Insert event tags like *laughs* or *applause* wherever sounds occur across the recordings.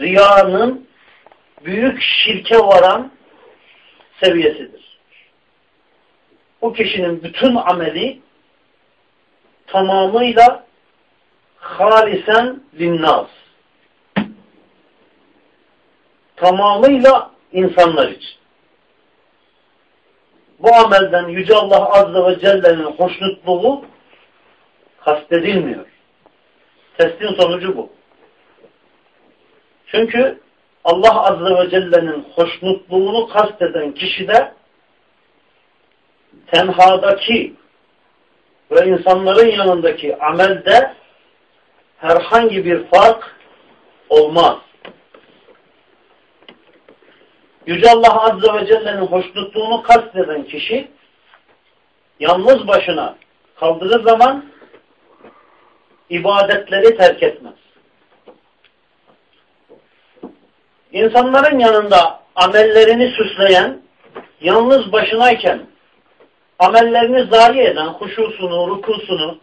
riyanın büyük şirke varan seviyesidir. O kişinin bütün ameli tamamıyla halisen linnas. Tamamıyla insanlar için. Bu amelden Yüce Allah Azze ve Celle'nin hoşnutluğu kastedilmiyor. Testin sonucu bu. Çünkü Allah Azze ve Celle'nin hoşnutluğunu kasteden kişide tenhadaki ve insanların yanındaki amelde herhangi bir fark olmaz. Yüce Allah Azze ve Celle'nin hoşnutluğunu kasteden kişi yalnız başına kaldığı zaman ibadetleri terk etmez. İnsanların yanında amellerini süsleyen, yalnız başınayken amellerini zayi eden, huşusunu, rukusunu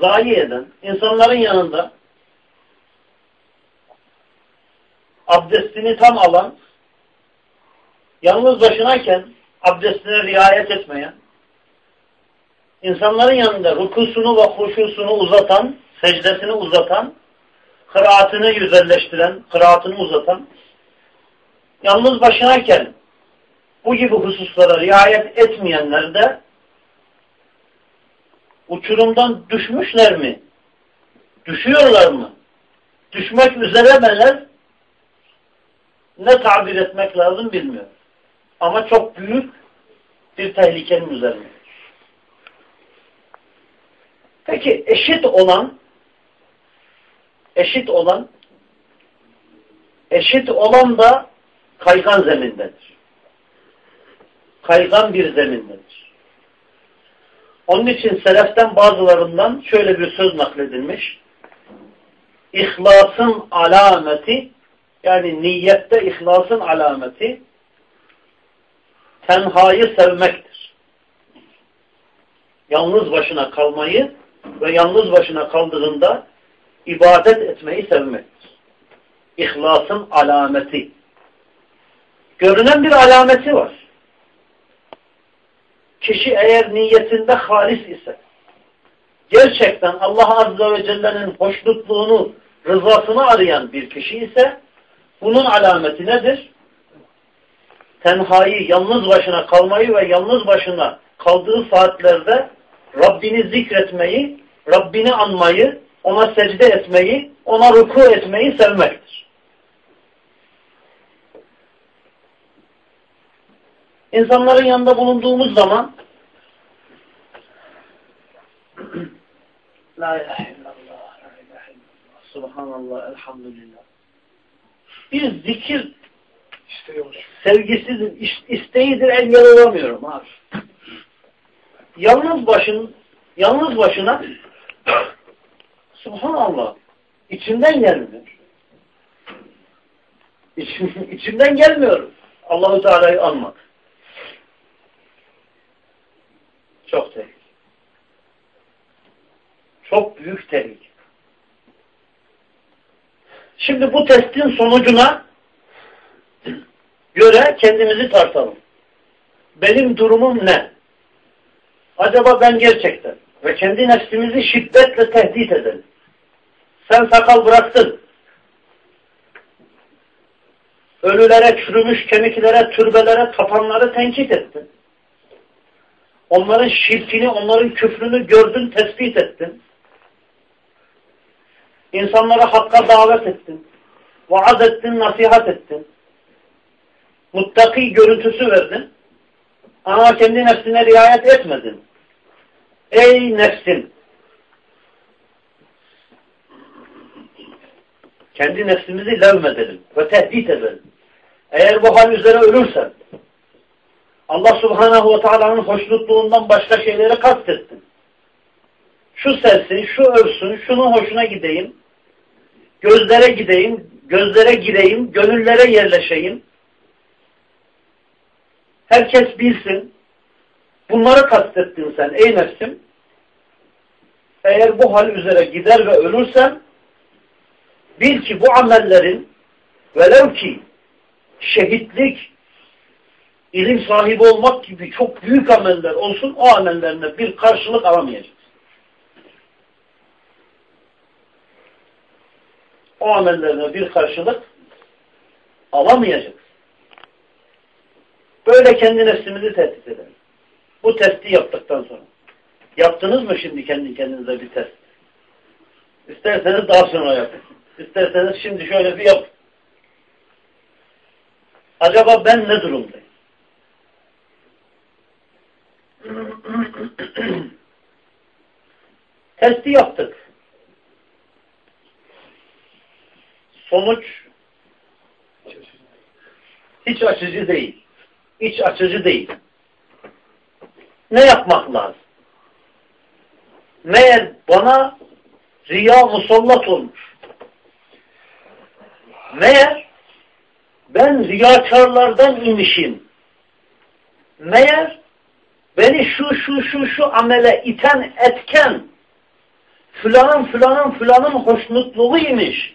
zayi eden, insanların yanında abdestini tam alan, yalnız başınayken abdestine riayet etmeyen, insanların yanında rukusunu ve huşusunu uzatan, secdesini uzatan, kıraatını yüzelleştiren, kıraatını uzatan, yalnız başınayken bu gibi hususlara riayet etmeyenler de uçurumdan düşmüşler mi? Düşüyorlar mı? Düşmek üzeremeler ne tabir etmek lazım bilmiyorum. Ama çok büyük bir tehlikenin üzerinde. Peki eşit olan eşit olan eşit olan da kaygan zemindedir. Kaygan bir zemindedir. Onun için seleften bazılarından şöyle bir söz nakledilmiş. İhlasın alameti yani niyette ihlasın alameti tenhayı sevmektir. Yalnız başına kalmayı ve yalnız başına kaldığında ibadet etmeyi sevmektir. İhlasın alameti. Görünen bir alameti var. Kişi eğer niyetinde halis ise, gerçekten Allah Azze ve Celle'nin hoşnutluğunu, rızasını arayan bir kişi ise, bunun alameti nedir? Tenhayı, yalnız başına kalmayı ve yalnız başına kaldığı saatlerde Rabbini zikretmeyi, Rabbini anmayı, ona secde etmeyi, ona ruku etmeyi sevmektir. İnsanların yanında bulunduğumuz zaman *clears throat* La ilahe illallah, la ilahe illallah, subhanallah, elhamdülillah. Bir zikir sevgisiz, isteğidir, engel olamıyorum abi. Yalnız başın, yalnız başına Subhanallah. İçimden gelmiyor. İçim, *laughs* içimden gelmiyor. Allahu Teala'yı anmak. Çok tehlike. Çok büyük tehlike. Şimdi bu testin sonucuna göre kendimizi tartalım. Benim durumum ne? Acaba ben gerçekten ve kendi nefsimizi şiddetle tehdit edelim. Sen sakal bıraktın. Ölülere, çürümüş kemiklere, türbelere tapanları tenkit ettin. Onların şirkini, onların küfrünü gördün, tespit ettin. İnsanlara hakka davet ettin. Vaaz ettin, nasihat ettin. Muttaki görüntüsü verdin. Ama kendi nefsine riayet etmedin. Ey nefsim! Kendi nefsimizi levmedelim ve tehdit edelim. Eğer bu hal üzere ölürsen Allah subhanahu ve teala'nın hoşnutluğundan başka şeyleri kastettin. Şu sevsin, şu övsün, şunun hoşuna gideyim, gözlere gideyim, gözlere gireyim, gönüllere yerleşeyim. Herkes bilsin. Bunları kastettin sen ey nefsim. Eğer bu hal üzere gider ve ölürsen bil ki bu amellerin velev ki şehitlik, ilim sahibi olmak gibi çok büyük ameller olsun o amellerine bir karşılık alamayacak. O amellerine bir karşılık alamayacak. Böyle kendi nefsimizi tehdit edelim. Bu testi yaptıktan sonra. Yaptınız mı şimdi kendi kendinize bir test? İsterseniz daha sonra yapın. İsterseniz şimdi şöyle bir yap. Acaba ben ne durumdayım? *clears throat* Testi yaptık. Sonuç hiç açıcı değil. Hiç açıcı değil. Ne yapmak lazım? Meğer bana riya musallat olmuş. Meğer ben riyakarlardan imişim. Meğer beni şu şu şu şu amele iten etken filanın filanın filanın hoşnutluğuymuş.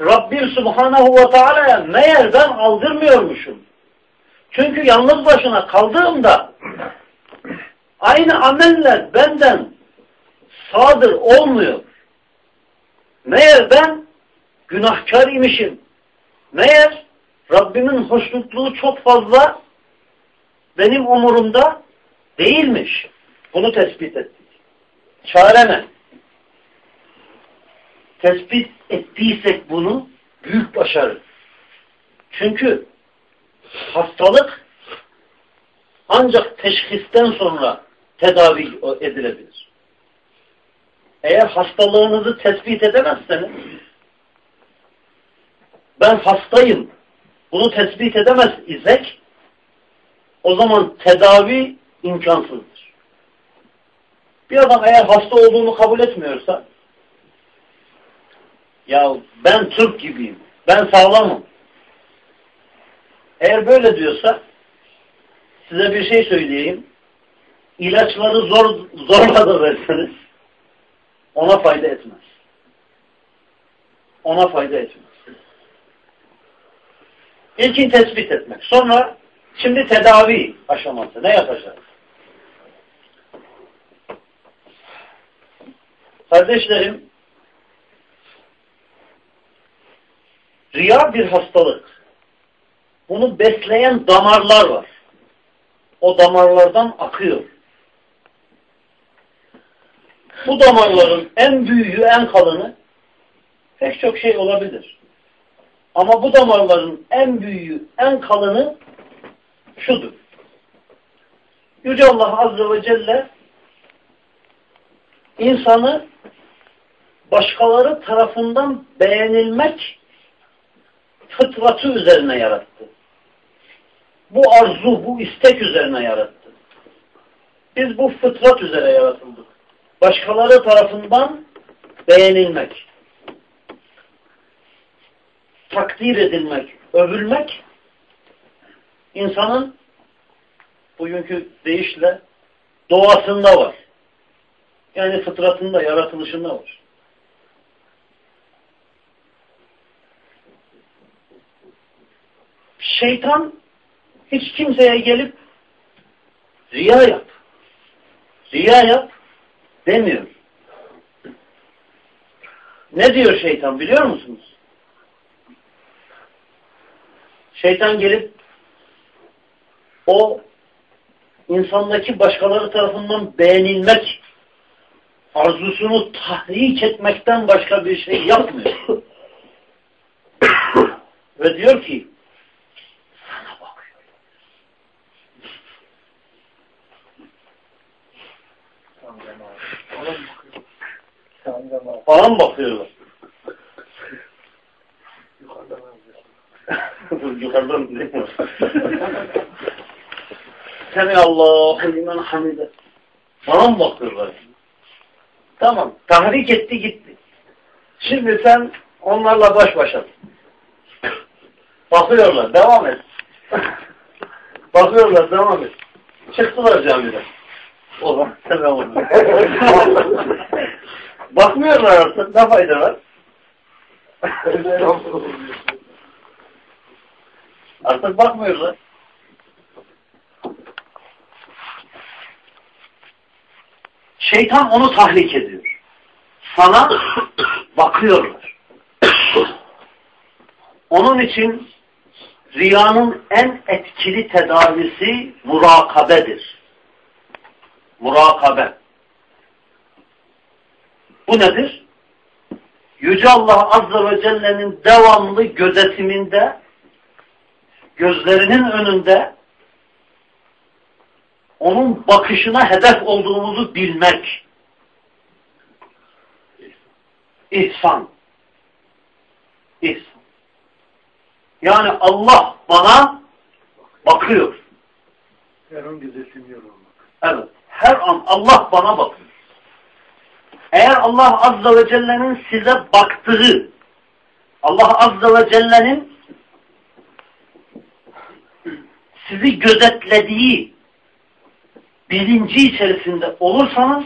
Rabbim Subhanahu ve Teala'ya meğer ben aldırmıyormuşum. Çünkü yalnız başına kaldığımda aynı ameller benden sadır olmuyor. Meğer ben günahkar imişim. Meğer Rabbimin hoşnutluğu çok fazla benim umurumda değilmiş. Bunu tespit ettik. Çare? Tespit ettiysek bunu büyük başarı. Çünkü hastalık ancak teşhisten sonra tedavi edilebilir. Eğer hastalığınızı tespit edemezseniz ben hastayım bunu tespit edemez isek o zaman tedavi imkansızdır. Bir adam eğer hasta olduğunu kabul etmiyorsa ya ben Türk gibiyim, ben sağlamım. Eğer böyle diyorsa size bir şey söyleyeyim. İlaçları zor, zorla da verseniz ona fayda etmez. Ona fayda etmez. İlkin tespit etmek. Sonra şimdi tedavi aşaması. Ne yapacağız? Kardeşlerim riya bir hastalık. Bunu besleyen damarlar var. O damarlardan akıyor. Bu damarların en büyüğü, en kalını pek çok şey olabilir. Ama bu damarların en büyüğü, en kalını şudur. Yüce Allah Azze ve Celle insanı başkaları tarafından beğenilmek fıtratı üzerine yarattı. Bu arzu, bu istek üzerine yarattı. Biz bu fıtrat üzere yaratıldık. Başkaları tarafından beğenilmek takdir edilmek, övülmek insanın bugünkü deyişle doğasında var. Yani fıtratında, yaratılışında var. Şeytan hiç kimseye gelip riya yap, riya yap demiyor. Ne diyor şeytan biliyor musunuz? Şeytan gelip o insandaki başkaları tarafından beğenilmek arzusunu tahrik etmekten başka bir şey yapmıyor. Ve diyor ki sana bakıyor. Falan bakıyorlar. *laughs* Yukarıdan değil mi? Semi Allahu limen hamide. Bana mı bakıyorlar? Tamam. Tahrik etti gitti. Şimdi sen onlarla baş başa. Bakıyorlar. Devam et. Bakıyorlar. Devam et. Çıktılar camiden. O zaman devam et. *laughs* Bakmıyorlar artık. Ne fayda var? Artık bakmıyorlar. Şeytan onu tahrik ediyor. Sana bakıyorlar. Onun için riyanın en etkili tedavisi murakabedir. Murakabe. Bu nedir? Yüce Allah Azze ve Celle'nin devamlı gözetiminde gözlerinin önünde onun bakışına hedef olduğumuzu bilmek. İhsan. İhsan. Yani Allah bana bakıyor. Her an gözetiliyor olmak. Evet. Her an Allah bana bakıyor. Eğer Allah Azze ve Celle'nin size baktığı, Allah Azze ve Celle'nin sizi gözetlediği bilinci içerisinde olursanız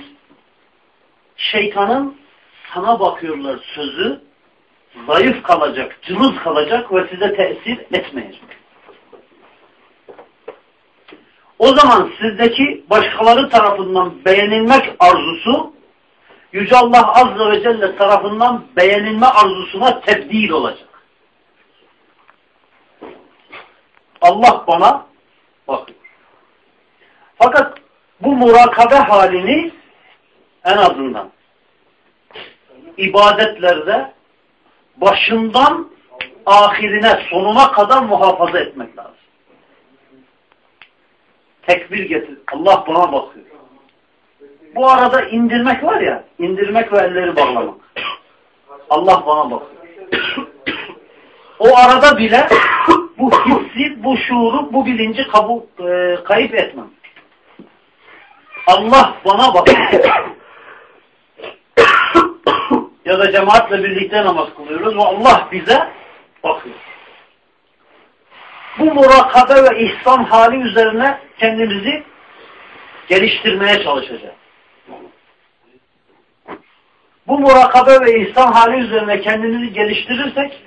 şeytanın sana bakıyorlar sözü zayıf kalacak, cılız kalacak ve size tesir etmeyecek. O zaman sizdeki başkaları tarafından beğenilmek arzusu Yüce Allah Azze ve Celle tarafından beğenilme arzusuna tebdil olacak. Allah bana. Fakat bu murakabe halini en azından ibadetlerde başından ahirine, sonuna kadar muhafaza etmek lazım. Tekbir getir. Allah bana bakıyor. Bu arada indirmek var ya, indirmek ve elleri bağlamak. Allah bana bakıyor. O arada bile bu hissi, bu şuuru, bu bilinci kabul, e, kayıp etmem. Allah bana bakıyor. *coughs* ya da cemaatle birlikte namaz kılıyoruz ve Allah bize bakıyor. Bu murakabe ve ihsan hali üzerine kendimizi geliştirmeye çalışacağız. Bu murakabe ve ihsan hali üzerine kendimizi geliştirirsek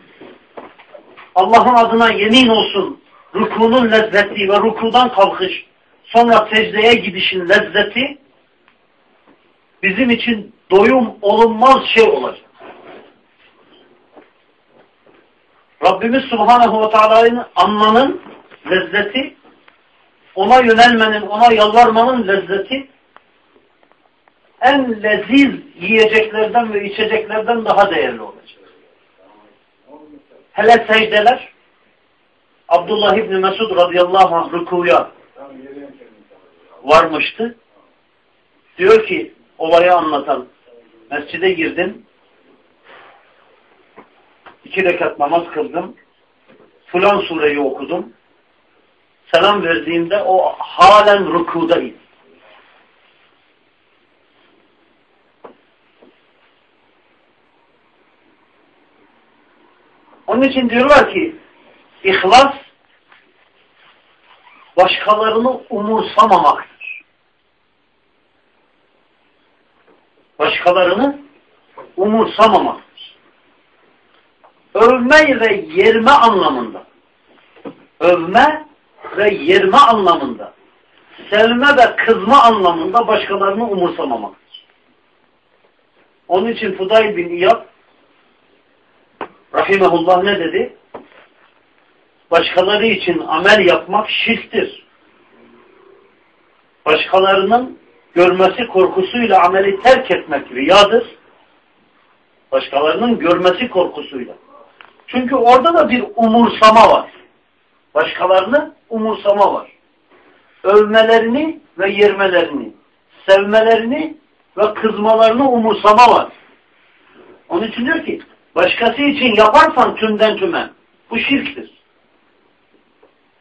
Allah'ın adına yemin olsun rukunun lezzeti ve rukudan kalkış sonra secdeye gidişin lezzeti bizim için doyum olunmaz şey olacak. Rabbimiz Subhanahu ve Teala'nın anmanın lezzeti, ona yönelmenin, ona yalvarmanın lezzeti en leziz yiyeceklerden ve içeceklerden daha değerli olacak. Hele secdeler Abdullah İbni Mesud radıyallahu anh rükuya varmıştı. Diyor ki olayı anlatan mescide girdim iki rekat namaz kıldım filan sureyi okudum selam verdiğimde o halen rükudaydı. Onun için diyorlar ki ihlas başkalarını umursamamaktır. Başkalarını umursamamaktır. Övme ve yerme anlamında övme ve yerme anlamında sevme ve kızma anlamında başkalarını umursamamaktır. Onun için Fudayl bin İyad Rahimehullah ne dedi? Başkaları için amel yapmak şirktir. Başkalarının görmesi korkusuyla ameli terk etmek riyadır. Başkalarının görmesi korkusuyla. Çünkü orada da bir umursama var. Başkalarını umursama var. Övmelerini ve yermelerini, sevmelerini ve kızmalarını umursama var. Onun için diyor ki Başkası için yaparsan tümden tüme bu şirktir.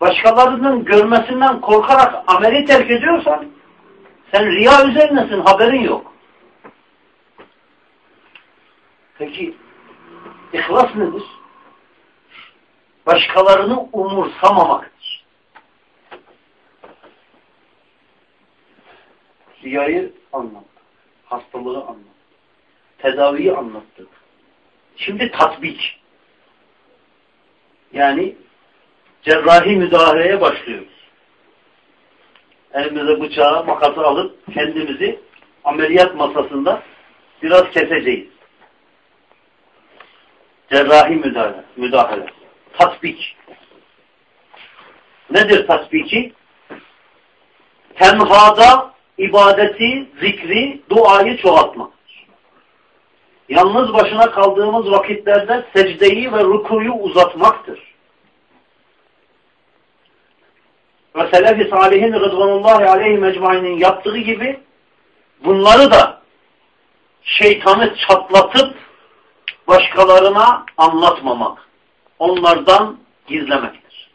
Başkalarının görmesinden korkarak ameli terk ediyorsan sen riya üzerinesin haberin yok. Peki ihlas nedir? Başkalarını umursamamaktır. Riyayı anlattık. Hastalığı anlattık. Tedaviyi anlattık Şimdi tatbik. Yani cerrahi müdahaleye başlıyoruz. Elimize bıçağı, makası alıp kendimizi ameliyat masasında biraz keseceğiz. Cerrahi müdahale. müdahale. Tatbik. Nedir tatbiki? Tenhada ibadeti, zikri, duayı çoğaltmaktır. Yalnız başına kaldığımız vakitlerde secdeyi ve rukuyu uzatmaktır. Ve Selefi Salihin Rıdvanullahi Aleyhi Mecmainin yaptığı gibi bunları da şeytanı çatlatıp başkalarına anlatmamak, onlardan gizlemektir.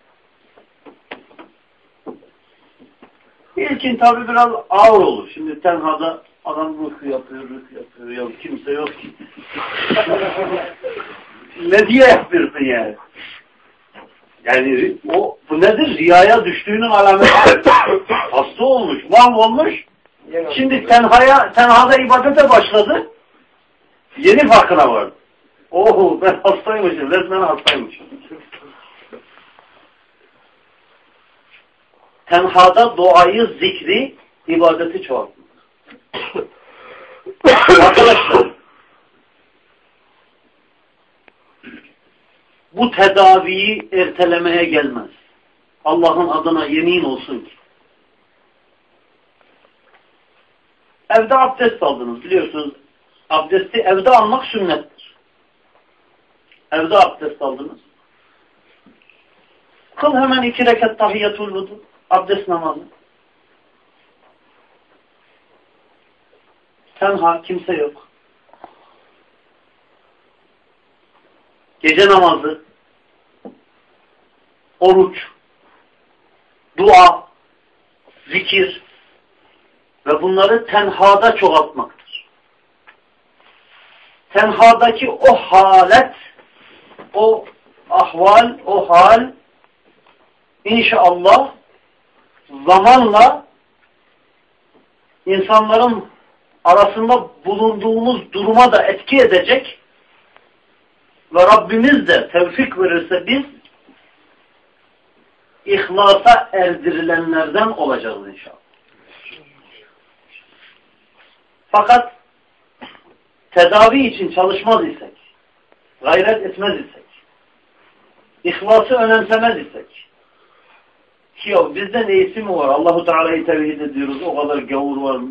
İlkin tabi biraz ağır olur. Şimdi tenhada adam ruh yapıyor, ruh yapıyor. Ya kimse yok ki. *laughs* ne diye yapıyorsun yani? Yani o bu nedir? Riyaya düştüğünün alameti. *coughs* Hasta olmuş, mahvolmuş. Şimdi tenhaya, tenhada ibadete başladı. Yeni farkına vardı. Oho ben hastaymışım, resmen hastaymışım. Tenhada duayı, zikri, ibadeti çoğaltmak. *coughs* Arkadaşlar, bu tedaviyi ertelemeye gelmez. Allah'ın adına yemin olsun ki. Evde abdest aldınız biliyorsunuz. Abdesti evde almak sünnettir. Evde abdest aldınız. Kıl hemen iki rekat tahiyyatul vudu. Abdest namazı. Tenha kimse yok. Gece namazı, oruç, dua, zikir ve bunları tenhada çoğaltmaktır. Tenhadaki o halet, o ahval, o hal inşallah zamanla insanların arasında bulunduğumuz duruma da etki edecek ve Rabbimiz de tevfik verirse biz ihlasa erdirilenlerden olacağız inşallah. Fakat tedavi için çalışmaz isek, gayret etmez isek, ihlası önemsemez isek, ki ya bizde neyisi mi var? Allahu Teala'yı tevhid ediyoruz. O kadar gavur var,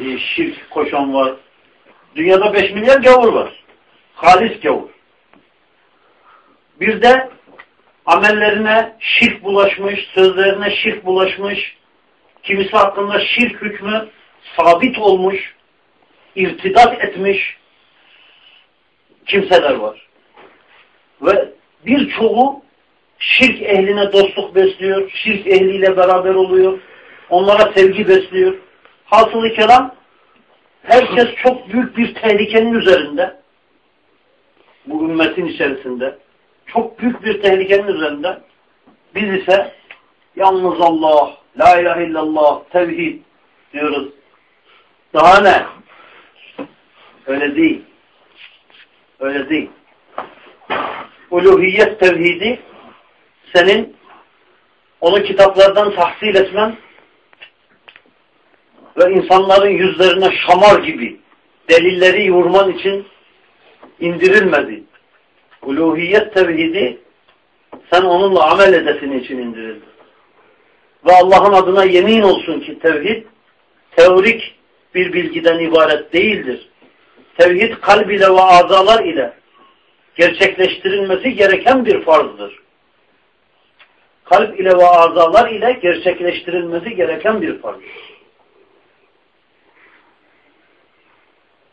e, şirk koşan var. Dünyada 5 milyar gavur var. Halis gavur. Bir de amellerine şirk bulaşmış, sözlerine şirk bulaşmış, kimisi hakkında şirk hükmü sabit olmuş, irtidat etmiş kimseler var. Ve birçoğu şirk ehline dostluk besliyor, şirk ehliyle beraber oluyor, onlara sevgi besliyor. Hasılı kelam herkes çok büyük bir tehlikenin üzerinde. Bu ümmetin içerisinde. Çok büyük bir tehlikenin üzerinde. Biz ise yalnız Allah, la ilahe illallah, tevhid diyoruz. Daha ne? Öyle değil. Öyle değil. Uluhiyet tevhidi senin onu kitaplardan tahsil etmen ve insanların yüzlerine şamar gibi delilleri vurman için indirilmedi. Uluhiyet tevhidi sen onunla amel edesin için indirildi. Ve Allah'ın adına yemin olsun ki tevhid teorik bir bilgiden ibaret değildir. Tevhid kalb ile ve azalar ile gerçekleştirilmesi gereken bir farzdır. Kalp ile ve azalar ile gerçekleştirilmesi gereken bir farzdır.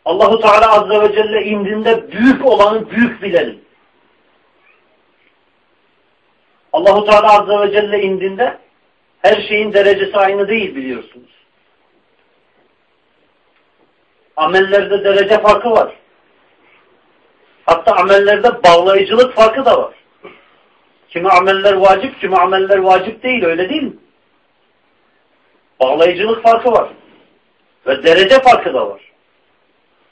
Allahu Teala Azze ve Celle indinde büyük olanı büyük bilelim. Allahu Teala Azze ve Celle indinde her şeyin derecesi aynı değil biliyorsunuz. Amellerde derece farkı var. Hatta amellerde bağlayıcılık farkı da var. Kimi ameller vacip, kimi ameller vacip değil. Öyle değil mi? Bağlayıcılık farkı var. Ve derece farkı da var.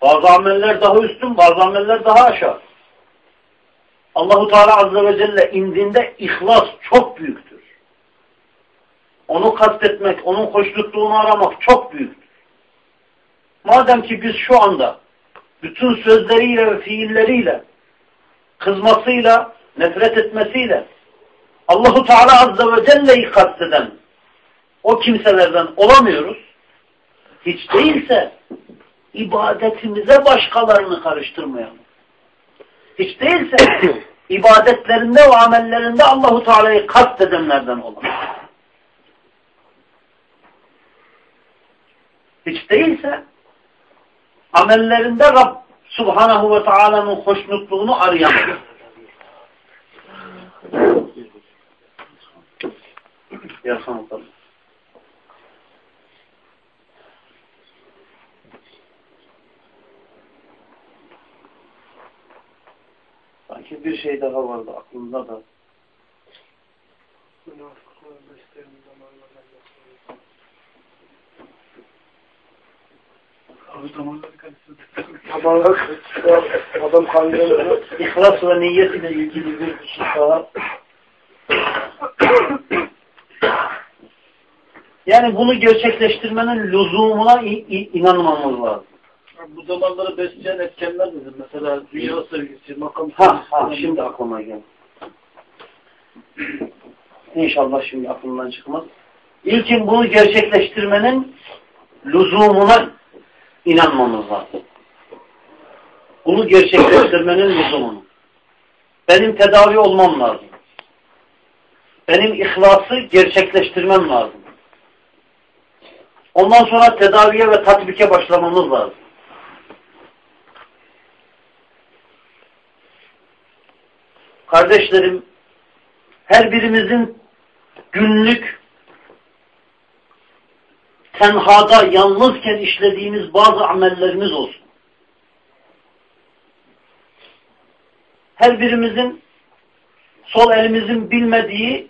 Bazı ameller daha üstün, bazı ameller daha aşağı. Allahu Teala Azze ve Celle indinde ihlas çok büyüktür. Onu kastetmek, onun hoşnutluğunu aramak çok büyüktür. Madem ki biz şu anda bütün sözleriyle ve fiilleriyle, kızmasıyla, nefret etmesiyle Allahu Teala Azze ve Celle'yi kasteden o kimselerden olamıyoruz. Hiç değilse ibadetimize başkalarını karıştırmayalım. Hiç değilse *coughs* ibadetlerinde ve amellerinde Allahu Teala'yı kastedenlerden olalım. Hiç değilse amellerinde Rab Subhanahu ve Taala'nın hoşnutluğunu arayan. Yarhamukallah. Sanki bir şey daha vardı aklımda da. Karıştırdık. Adam kandırıyor. İhlas ve niyet ile ilgili bir daha. Yani bunu gerçekleştirmenin lüzumuna inanmamız lazım. Bu zamanları besleyen etkenler nedir? Mesela dünya sevgisi, makam Ha, ha şimdi aklıma geldi. İnşallah şimdi aklımdan çıkmaz. İlkin bunu gerçekleştirmenin lüzumuna inanmamız lazım. Bunu gerçekleştirmenin lüzumunu. Benim tedavi olmam lazım. Benim ihlası gerçekleştirmem lazım. Ondan sonra tedaviye ve tatbike başlamamız lazım. Kardeşlerim, her birimizin günlük tenhada yalnızken işlediğimiz bazı amellerimiz olsun. Her birimizin sol elimizin bilmediği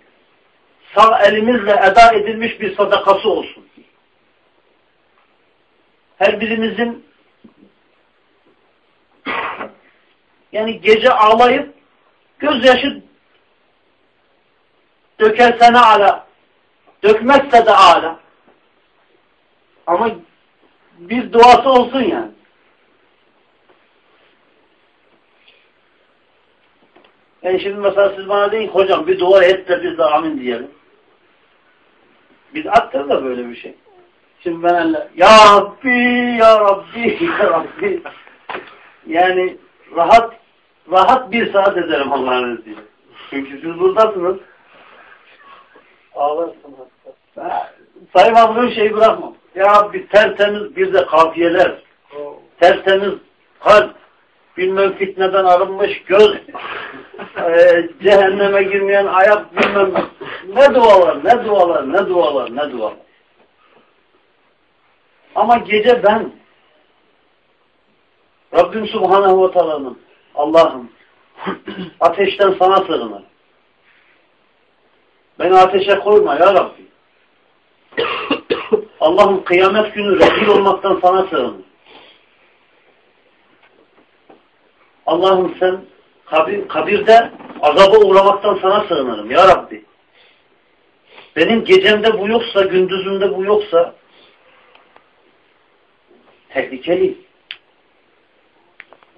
sağ elimizle eda edilmiş bir sadakası olsun. Her birimizin yani gece ağlayıp gözyaşı dökerse ne ala dökmezse de ala ama bir duası olsun yani. Yani şimdi mesela siz bana deyin hocam bir dua et de biz de amin diyelim. Biz attır da böyle bir şey. Şimdi ben elle, Ya Rabbi, Ya Rabbi, Ya Rabbi. Yani rahat rahat bir saat ederim Allah'ın izniyle. Çünkü siz buradasınız. Ağlarsın hatta. Saymadığım şeyi bırakmam. Ya Rabbi tertemiz bir de kafiyeler. Tertemiz kalp. Bilmem fitneden arınmış göz. *laughs* e, cehenneme girmeyen ayak bilmem. Ne dualar, ne dualar, ne dualar, ne dualar. Ama gece ben Rabbim Subhanahu ve Teala'nın Allah'ım *clears throat* ateşten sana sığınır. Beni ateşe koyma ya Rabbi. *clears throat* Allah'ım kıyamet günü rezil olmaktan sana sığınır. Allah'ım sen kabir, kabirde azaba uğramaktan sana sığınırım ya Rabbi. Benim gecemde bu yoksa, gündüzümde bu yoksa tehlikeli.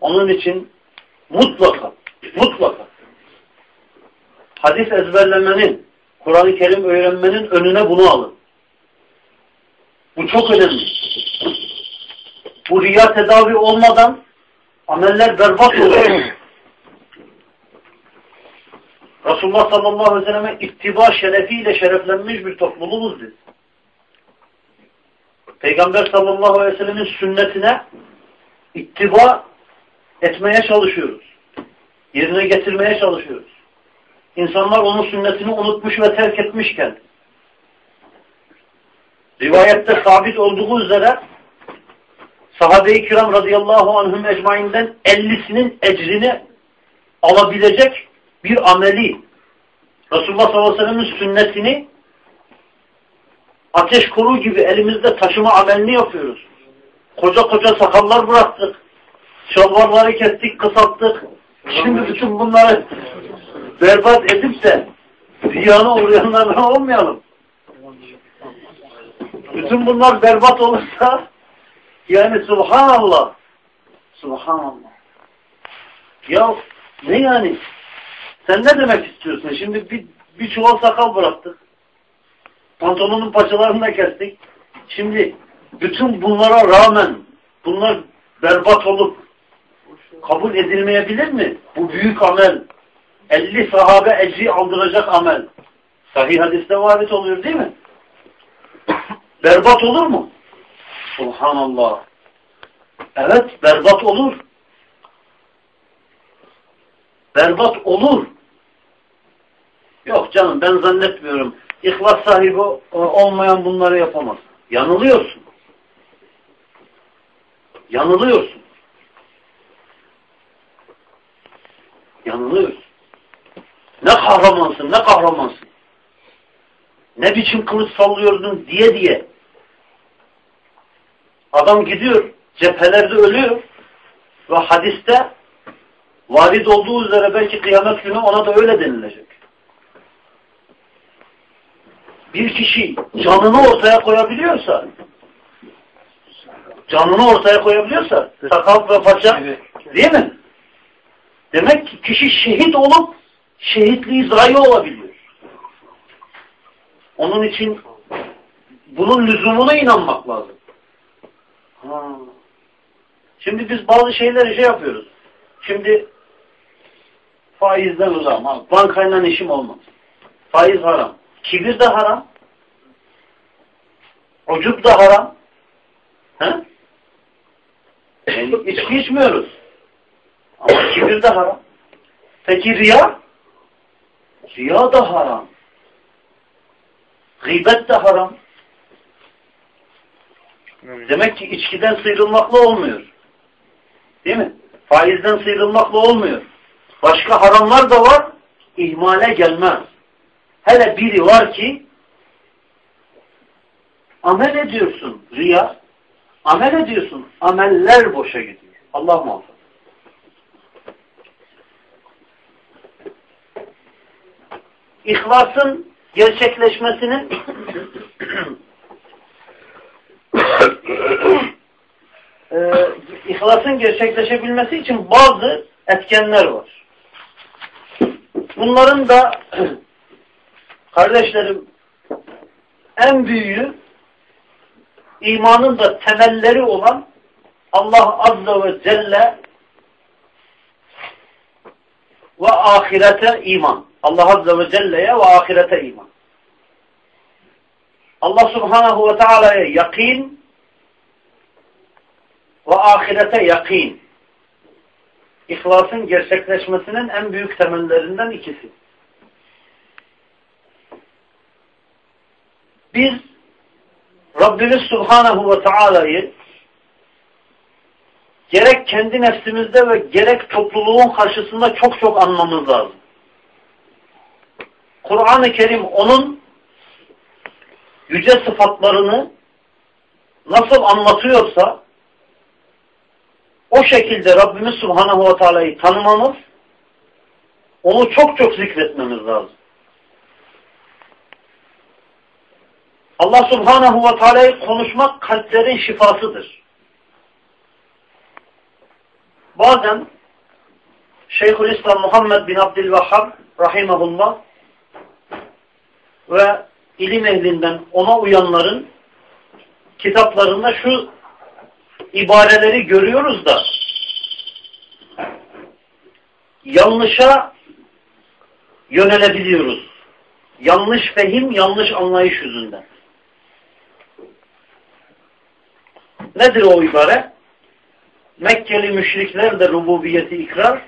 Onun için mutlaka, mutlaka hadis ezberlemenin, Kur'an-ı Kerim öğrenmenin önüne bunu alın. Bu çok önemli. Bu riya tedavi olmadan ameller berbat olur. Resulullah sallallahu aleyhi ve selleme ittiba şerefiyle şereflenmiş bir topluluğuz biz. Peygamber sallallahu aleyhi ve sellemin sünnetine ittiba etmeye çalışıyoruz. Yerine getirmeye çalışıyoruz. İnsanlar onun sünnetini unutmuş ve terk etmişken rivayette sabit olduğu üzere sahabe-i kiram radıyallahu anhüm ecmainden ellisinin ecrini alabilecek bir ameli Resulullah sallallahu aleyhi ve sellem'in sünnetini ateş kuru gibi elimizde taşıma amelini yapıyoruz. Koca koca sakallar bıraktık. Şalvarları kestik, kısalttık. Şimdi bütün bunları berbat edip de ziyana uğrayanlardan olmayalım. Bütün bunlar berbat olursa yani subhanallah subhanallah ya ne yani sen ne demek istiyorsun? Şimdi bir, bir çuval sakal bıraktık. Pantolonun paçalarını da kestik. Şimdi bütün bunlara rağmen bunlar berbat olup kabul edilmeyebilir mi? Bu büyük amel. 50 sahabe ecri aldıracak amel. Sahih hadiste varit oluyor değil mi? *coughs* berbat olur mu? Subhanallah. Evet berbat olur. Berbat olur. Yok canım ben zannetmiyorum. İhlas sahibi olmayan bunları yapamaz. Yanılıyorsun. Yanılıyorsun. Yanılıyorsun. Ne kahramansın, ne kahramansın. Ne biçim kılıç sallıyordun diye diye. Adam gidiyor, cephelerde ölüyor ve hadiste varid olduğu üzere belki kıyamet günü ona da öyle denilecek. Bir kişi canını ortaya koyabiliyorsa canını ortaya koyabiliyorsa sakal ve paça değil mi? Demek ki kişi şehit olup şehitliği zayi olabiliyor. Onun için bunun lüzumuna inanmak lazım. Ha. Şimdi biz bazı şeyleri şey yapıyoruz. Şimdi faizden uzak. Bankayla işim olmaz. Faiz haram. Kibir de haram. Ucup da haram. He? Yani içki içmiyoruz. Kibir de haram. Peki riya? Riya da haram. Gıybet de haram. Demek ki içkiden sıyrılmakla olmuyor. Değil mi? Faizden sıyrılmakla olmuyor. Başka haramlar da var. ihmale gelmez. Hele biri var ki amel ediyorsun. Riya. Amel ediyorsun. Ameller boşa gidiyor. Allah muhafaza. İhlasın gerçekleşmesinin e, ihlasın gerçekleşebilmesi için bazı etkenler var. Bunların da kardeşlerim en büyüğü imanın da temelleri olan Allah Azze ve Celle ve ahirete iman. Allah Azze ve Celle'ye ve ahirete iman. Allah Subhanahu ve Teala'ya yakin ve ahirete yakin. İhlasın gerçekleşmesinin en büyük temellerinden ikisi. Biz Rabbimiz Subhanahu ve Teala'yı gerek kendi nefsimizde ve gerek topluluğun karşısında çok çok anmamız lazım. Kur'an-ı Kerim onun yüce sıfatlarını nasıl anlatıyorsa o şekilde Rabbimiz Subhanahu ve Teala'yı tanımamız onu çok çok zikretmemiz lazım. Allah Subhanahu ve Teala'yı konuşmak kalplerin şifasıdır. Bazen Şeyhülislam Muhammed bin Abdülvahhab rahimahullah ve ilim ehlinden ona uyanların kitaplarında şu ibareleri görüyoruz da yanlışa yönelebiliyoruz. Yanlış fehim, yanlış anlayış yüzünden. Nedir o ibare? Mekkeli müşrikler de rububiyeti ikrar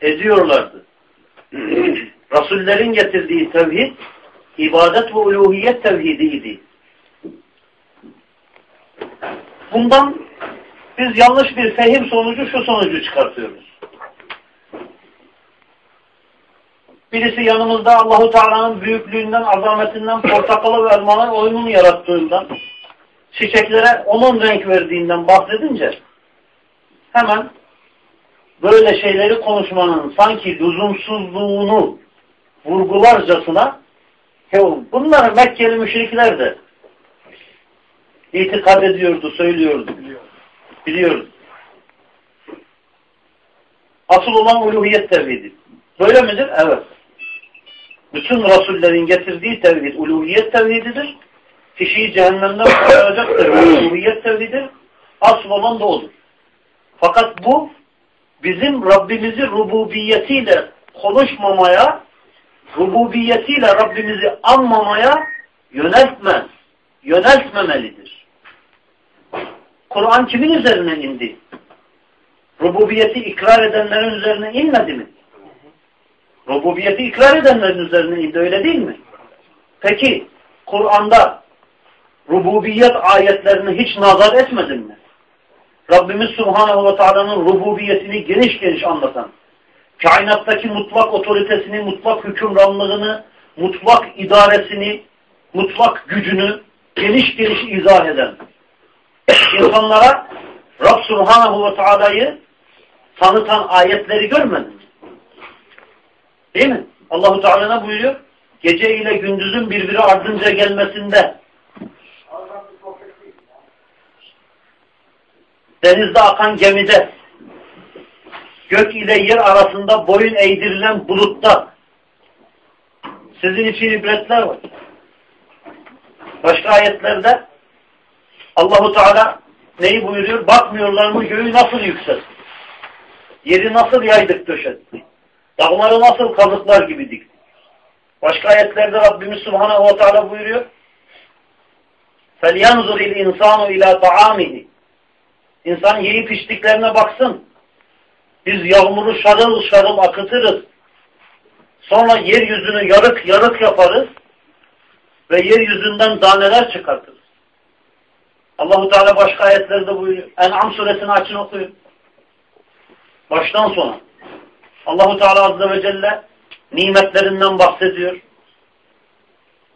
ediyorlardı. *clears throat* Rasullerin getirdiği tevhid ibadet ve uluhiyet tevhidiydi. Bundan biz yanlış bir fehim sonucu şu sonucu çıkartıyoruz. Birisi yanımızda Allahu Teala'nın büyüklüğünden, azametinden, portakalı ve elmanın oyununu yarattığından, çiçeklere onun renk verdiğinden bahsedince hemen böyle şeyleri konuşmanın sanki lüzumsuzluğunu vurgularcasına bunları Mekkeli müşrikler de itikad ediyordu, söylüyordu. Biliyoruz. Asıl olan uluhiyet tevhidi. Böyle midir? Evet. Bütün Rasullerin getirdiği tevhid uluhiyet tevhididir. Kişiyi cehennemden kurtaracaktır. uluhiyet tevhididir. Asıl olan da odur. Fakat bu bizim Rabbimizi rububiyetiyle konuşmamaya, rububiyetiyle Rabbimizi anmamaya yöneltmez. Yöneltmemelidir. Kur'an kimin üzerine indi? Rububiyeti ikrar edenlerin üzerine inmedi mi? Rububiyeti ikrar edenlerin üzerine indi öyle değil mi? Peki Kur'an'da rububiyet ayetlerini hiç nazar etmedin mi? Rabbimiz Subhanahu ve Taala'nın rububiyetini geniş geniş anlatan, kainattaki mutlak otoritesini, mutlak hükümranlığını, mutlak idaresini, mutlak gücünü geniş geniş izah eden, insanlara Rab Subhanahu ve Taala'yı tanıtan ayetleri görmedin Değil mi? Allahu Teala ne buyuruyor? Gece ile gündüzün birbiri ardınca gelmesinde denizde akan gemide gök ile yer arasında boyun eğdirilen bulutta sizin için ibretler var. Başka ayetlerde Allahu Teala neyi buyuruyor? Bakmıyorlar mı göğü nasıl yükseltti? Yeri nasıl yaydık döşetti? Dağları nasıl kazıklar gibi dikti? Başka ayetlerde Rabbimiz Subhanahu ve Teala buyuruyor. فَلْيَنْظُرِ الْاِنْسَانُ اِلَى طَعَامِهِ İnsan yiyip içtiklerine baksın. Biz yağmuru şarıl şarıl akıtırız. Sonra yeryüzünü yarık yarık yaparız ve yeryüzünden daneler çıkartırız. Allahu Teala başka ayetlerde buyuruyor. En'am suresini açın okuyun. Baştan sona. Allahu Teala Azze ve Celle nimetlerinden bahsediyor.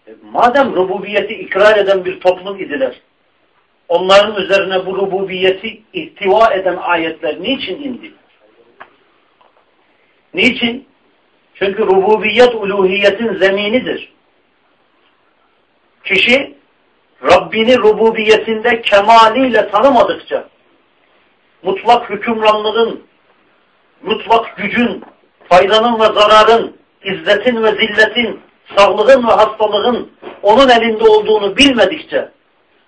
E, madem rububiyeti ikrar eden bir toplum idiler, onların üzerine bu rububiyeti ihtiva eden ayetler niçin indi? Niçin? Çünkü rububiyet uluhiyetin zeminidir. Kişi Rabbini rububiyetinde kemaliyle tanımadıkça mutlak hükümranlığın, mutlak gücün, faydanın ve zararın, izzetin ve zilletin, sağlığın ve hastalığın onun elinde olduğunu bilmedikçe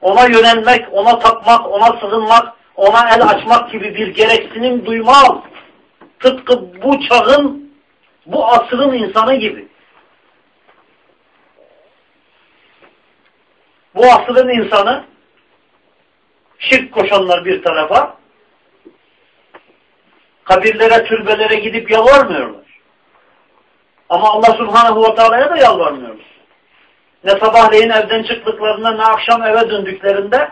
ona yönelmek, ona tapmak, ona sığınmak, ona el açmak gibi bir gereksinim duymaz. Tıpkı bu çağın, bu asrın insanı gibi. Bu asrın insanı şirk koşanlar bir tarafa kabirlere, türbelere gidip yalvarmıyorlar. Ama Allah Subhanahu ve Teala'ya da yalvarmıyorlar. Ne sabahleyin evden çıktıklarında ne akşam eve döndüklerinde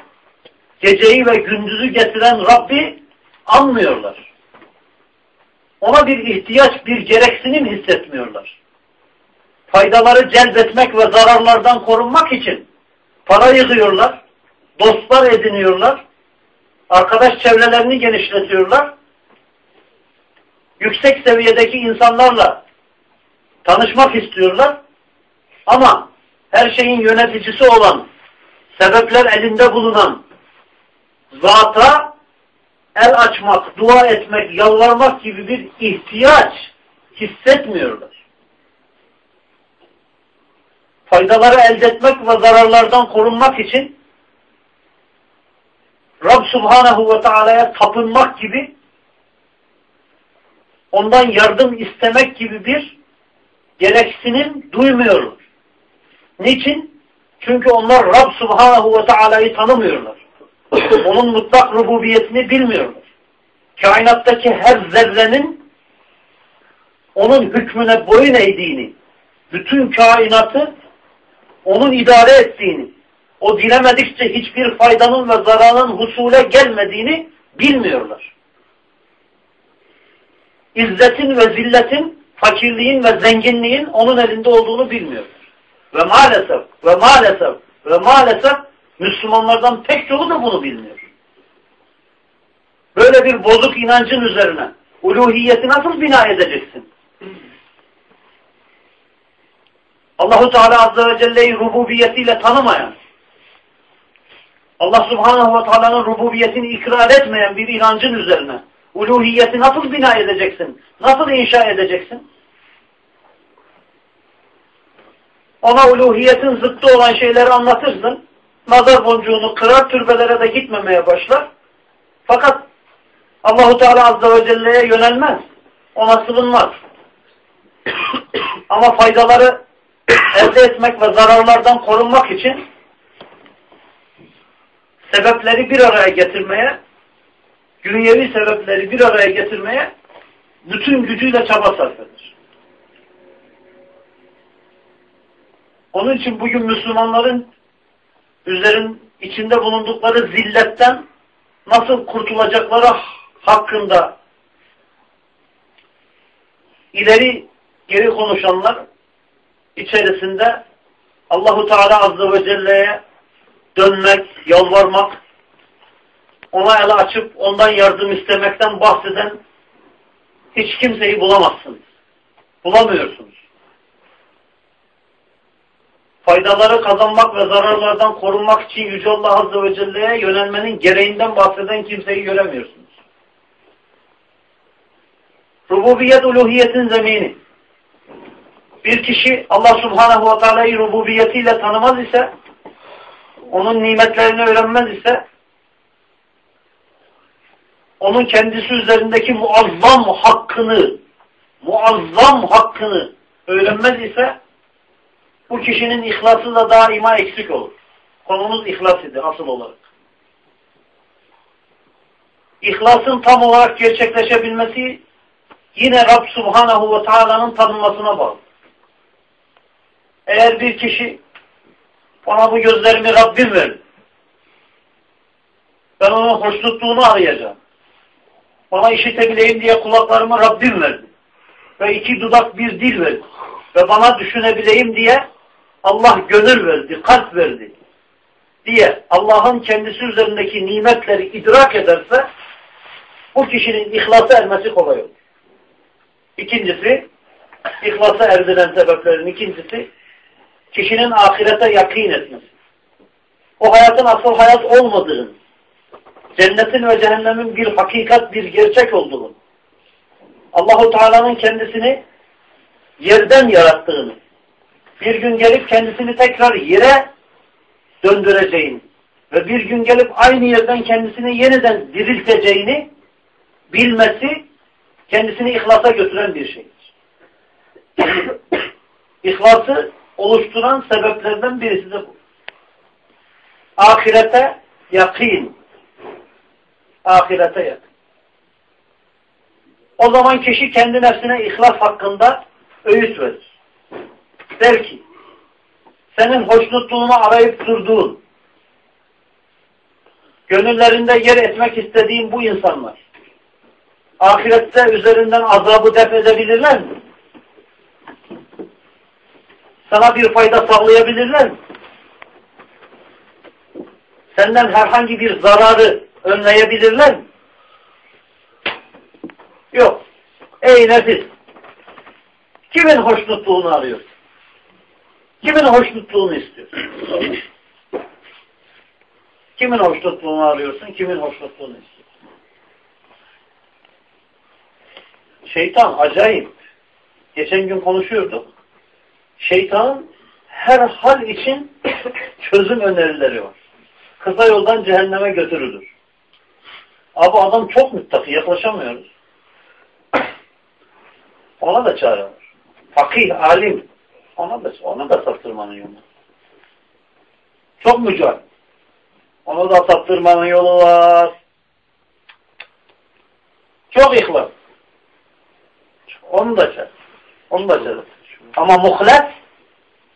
geceyi ve gündüzü getiren Rabbi anmıyorlar. Ona bir ihtiyaç, bir gereksinim hissetmiyorlar. Faydaları celbetmek ve zararlardan korunmak için para yığıyorlar, dostlar ediniyorlar, arkadaş çevrelerini genişletiyorlar, yüksek seviyedeki insanlarla tanışmak istiyorlar ama her şeyin yöneticisi olan, sebepler elinde bulunan zata el açmak, dua etmek, yalvarmak gibi bir ihtiyaç hissetmiyorlar. Faydaları elde etmek ve zararlardan korunmak için Rab Subhanahu ve Teala'ya tapınmak gibi ondan yardım istemek gibi bir gereksinim duymuyorlar. Niçin? Çünkü onlar Rab Subhanahu ve Teala'yı tanımıyorlar. *coughs* Onun mutlak rububiyetini bilmiyorlar. Kainattaki her zerrenin onun hükmüne boyun eğdiğini, bütün kainatı onun idare ettiğini, o dilemedikçe hiçbir faydanın ve zararın husule gelmediğini bilmiyorlar. İzzetin ve zilletin, fakirliğin ve zenginliğin onun elinde olduğunu bilmiyorlar. Ve maalesef, ve maalesef, ve maalesef Müslümanlardan pek çoğu da bunu bilmiyor. Böyle bir bozuk inancın üzerine uluhiyeti nasıl bina edeceksin? Allahu Teala Azze ve Celle'yi rububiyetiyle tanımayan, Allah Subhanahu ve Teala'nın rububiyetini ikrar etmeyen bir inancın üzerine uluhiyeti nasıl bina edeceksin? Nasıl inşa edeceksin? Ona uluhiyetin zıttı olan şeyleri anlatırsın. Nazar boncuğunu kırar, türbelere de gitmemeye başlar. Fakat Allahu Teala Azze ve Celle'ye yönelmez. Ona sığınmaz. Ama faydaları *coughs* elde etmek ve zararlardan korunmak için sebepleri bir araya getirmeye, dünyevi sebepleri bir araya getirmeye bütün gücüyle çaba sarf eder. Onun için bugün Müslümanların üzerin içinde bulundukları zilletten nasıl kurtulacakları hakkında ileri geri konuşanlar içerisinde Allahu Teala Azze ve Celle'ye dönmek, yalvarmak, ona ele açıp ondan yardım istemekten bahseden hiç kimseyi bulamazsınız. Bulamıyorsunuz. Faydaları kazanmak ve zararlardan korunmak için Yüce Allah Azze ve Celle'ye yönelmenin gereğinden bahseden kimseyi göremiyorsunuz. Rububiyet uluhiyetin zemini. Bir kişi Allah Subhanahu ve Teala'yı rububiyetiyle tanımaz ise onun nimetlerini öğrenmez ise onun kendisi üzerindeki muazzam hakkını muazzam hakkını öğrenmez ise bu kişinin ihlası da daima eksik olur. Konumuz ihlas idi asıl olarak. İhlasın tam olarak gerçekleşebilmesi yine Rab Subhanahu ve Taala'nın tanınmasına bağlı. Eğer bir kişi bana bu gözlerimi Rabbim ver. Ben onun hoşnutluğunu arayacağım. Bana işitebileyim diye kulaklarımı Rabbim verdi. Ve iki dudak bir dil verdi. Ve bana düşünebileyim diye Allah gönül verdi, kalp verdi. Diye Allah'ın kendisi üzerindeki nimetleri idrak ederse bu kişinin ihlasa ermesi kolay olur. İkincisi, ihlasa erdiren sebeplerin ikincisi kişinin ahirete yakin etmesi. O hayatın asıl hayat olmadığını, cennetin ve cehennemin bir hakikat, bir gerçek olduğunu, Allahu Teala'nın kendisini yerden yarattığını, bir gün gelip kendisini tekrar yere döndüreceğini ve bir gün gelip aynı yerden kendisini yeniden dirilteceğini bilmesi kendisini ihlasa götüren bir şeydir. *coughs* İhlası oluşturan sebeplerden birisi de bu. Ahirete yakin. Ahirete yakın. O zaman kişi kendi nefsine ihlas hakkında öğüt verir. Der ki, senin hoşnutluğunu arayıp durduğun, gönüllerinde yer etmek istediğin bu insanlar, ahirette üzerinden azabı def edebilirler mi? Sana bir fayda sağlayabilirler mi? Senden herhangi bir zararı önleyebilirler mi? Yok. Ey nefis! Kimin hoşnutluğunu arıyorsun? Kimin hoşnutluğunu istiyorsun? Kimin hoşnutluğunu arıyorsun? Kimin hoşnutluğunu istiyorsun? Şeytan acayip. Geçen gün konuşuyorduk. Şeytanın her hal için çözüm önerileri var. Kısa yoldan cehenneme götürülür. Abi adam çok müttaki yaklaşamıyoruz. Ona da çare var. Fakih, alim. Ona da, ona da saptırmanın yolu. Çok mücadele. Ona da saptırmanın yolu var. Çok ihlas. Onu da çare. Onu da çare. Ama muhles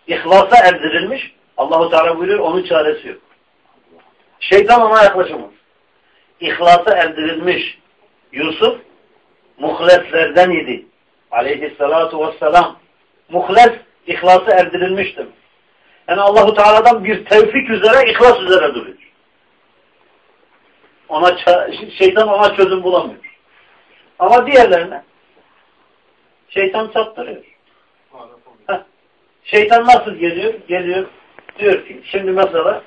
ihlasa erdirilmiş. Allahu Teala buyuruyor onun çaresi yok. Şeytan ona yaklaşamaz. İhlasa erdirilmiş Yusuf muhleslerden idi. Aleyhissalatu vesselam. Muhles ihlası erdirilmiştir. Yani Allahu Teala'dan bir tevfik üzere, ihlas üzere duruyor. Ona şeytan ona çözüm bulamıyor. Ama diğerlerine şeytan saptırıyor. Heh. Şeytan nasıl geliyor? Geliyor. Diyor ki şimdi mesela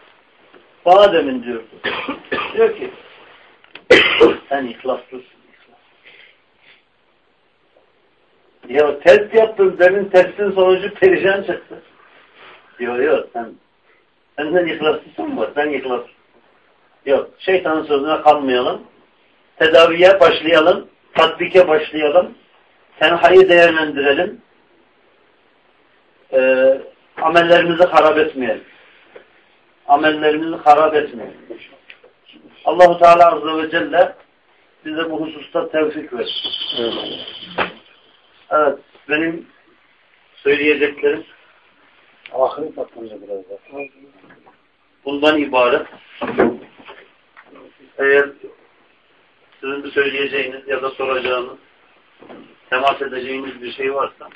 bana demin diyor. diyor ki sen ihlaslısın. Ihlas. Ya test yaptım demin testin sonucu perişan çıktı. Yok yok sen senden ihlaslısın mı? Sen ihlas. Yok şeytanın sözüne kalmayalım. Tedaviye başlayalım. Tatbike başlayalım. Tenhayı değerlendirelim. Ee, amellerimizi harap etmeyelim. Amellerimizi harap etmeyelim. Allahu Teala Azze ve Celle bize bu hususta tevfik versin. Evet, benim söyleyeceklerim Ahiri patlayacak biraz da. bundan ibaret. Eğer sizin söyleyeceğiniz ya da soracağınız, temas edeceğiniz bir şey varsa